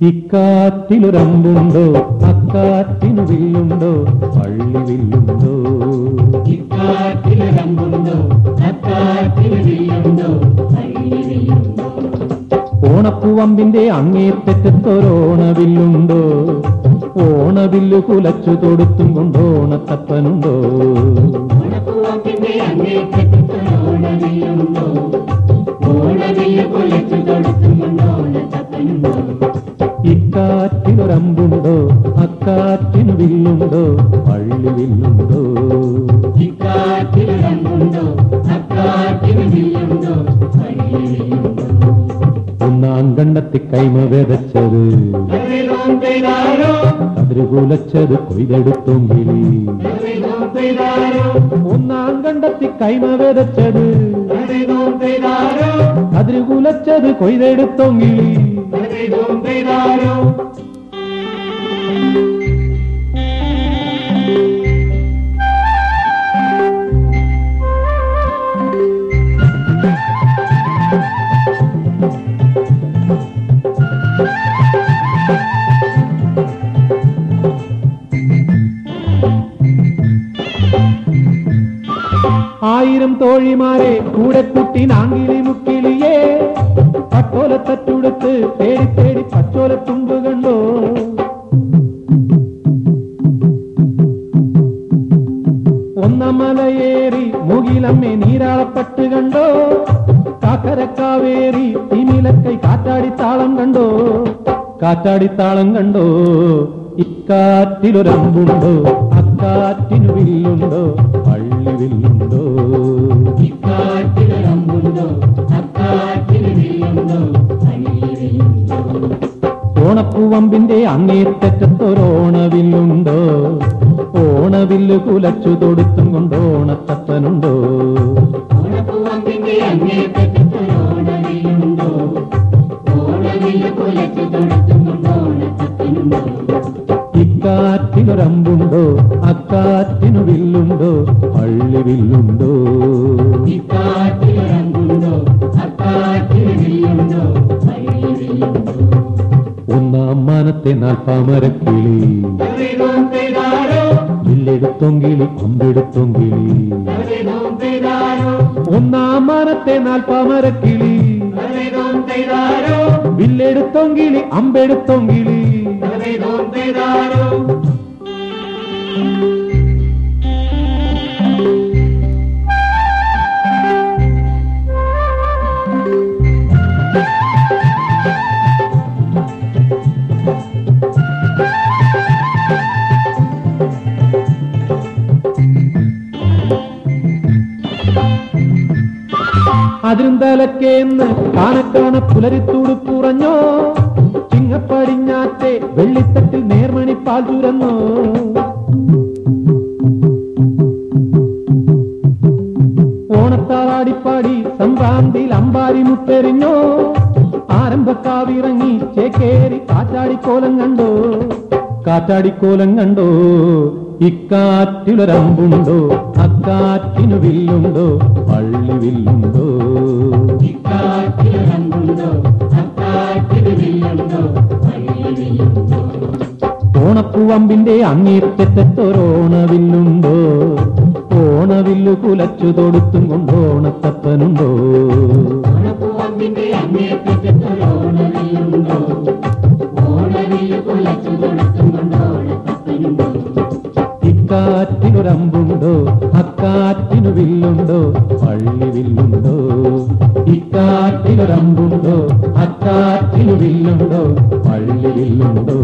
ഇക്കാറ്റിലൊരമ്പുണ്ടോ? അക്കാറ്റിനു വില്ലുണ്ടോ? പള്ളി വില്ലുണ്ടോ? ഇക്കാറ്റിലമ്പുണ്ടോ അക്കാറ്റിൽ വില്ലുണ്ടോ? പള്ളി വില്ലുണ്ടോ? ഓണപ്പൂവമ്പിന്റെ അങ്ങേറ്റത്തൊരോണവില്ലുണ്ടോ ഓണവില്ലു കുലച്ചു തൊടുത്തും കൊണ്ടോണത്തപ്പനുണ്ടോ ഓണത്തപ്പനുണ്ടോ? അങ്ങേറ്റത്തോണവില്ലുണ്ടോ കുലച്ചു തൊടുത്തുമുണ്ടോ ഓണത്തപ്പനുണ്ടോ? ഇക്കാറ്റിലൊരമ്പുണ്ടോ അക്കാറ്റിനു വില്ലുണ്ടോ? പള്ളി വില്ലുണ്ടോ? ഒന്നാം കണ്ടത്തി കൈമ വിതച്ചത്. അതിരുകൂലച്ചത് കൊയ്തെടുത്തും ഒന്നാം കണ്ടത്തി കൈമ വിതച്ചത്. അതിരുകൂലച്ചത് കതിരുകുലച്ചത് കൊയ്തെടുത്തൊങ്കിലി കറിതോം ആയിരം തോഴിമാരെ കൂടെ കുട്ടി നാങ്കിലി പട്ടോലത്തറ്റുടുത്ത് തേടി തേടി പച്ചോലത്തുമ്പ് കണ്ടോ? ഒന്നാം മലയേറി മുകിലമ്മേ നീരാളപ്പെട്ട് കണ്ടോ? കാക്കരക്കാവേറി തിമിലക്കൈ കാറ്റാടിത്താളം കണ്ടോ? കാറ്റാടിത്താളം കണ്ടോ? ഇക്കാറ്റിലൊരമ്പുണ്ടോ? അക്കാറ്റിനു വില്ലുണ്ടോ? പള്ളി വില്ലുണ്ടോ ഇക്കാറ്റിലമ്പുണ്ടോ ഓണപ്പൂവമ്പിന്റെ അങ്ങേറ്ററ്റത്തൊരോണവില്ലുണ്ടോ ഓണവില്ല് കുലച്ചു തൊടുത്തും തൊടുത്തുമുണ്ടോ ഓണത്തപ്പനുണ്ടോ? ഇക്കാറ്റിലൊരമ്പുണ്ടോ അക്കാറ്റിനു വില്ലുണ്ടോ? പള്ളി വില്ലുണ്ടോ நான் பாமரக்கிளி வில்லெடுத்தொங்கிளி அம்பெடுத்தொங்கிளி ஒன்னாம் மரத்தை நான் பாமரக்கிளி வில்லெடுத்தொங்கிளி அம்பெடுத்தொங்கிளி നാൽപ്പാമരക്കിളി കറിതോം പുലരിത്തൂട് പുറഞ്ഞോ കാണക്കാണ ചിങ്ങപ്പടിഞ്ഞാറ്റെ വെള്ളിത്തട്ടിൽ നേർമണി പാൽ തുരന്നോ? ഓണത്താറാടിപ്പാടി സംക്രാന്തിയിൽ അമ്പാരി മുട്ടെറിഞ്ഞോ? ആരംഭക്കാവിറങ്ങി ചേക്കേറി കാറ്റാടിക്കോലം കണ്ടോ? കാറ്റാടിക്കോലം കണ്ടോ? ഇക്കാറ്റിലൊരമ്പുണ്ടോ? അക്കാറ്റിനു വില്ലുണ്ടോ? പള്ളി വില്ലുണ്ടോ? ഓണപ്പൂവമ്പിന്റെ അങ്ങേറ്റത്തൊരോണവില്ലുണ്ടോ ഓണവില്ലു കുലച്ചു തൊടുത്തും കൊണ്ടോണത്തപ്പനുണ്ടോ ഓണപ്പൂവമ്പിന്റെ ഓണവില്ലു കുലച്ചു കൊണ്ട് ഓണത്തപ്പനുണ്ടോ? വില്ലുണ്ടോ പള്ളി വില്ലുണ്ടോ ഇക്കാറ്റിലൊരമ്പുണ്ടോ അക്കാറ്റിനു വില്ലുണ്ടോ പള്ളി വില്ലുണ്ടോ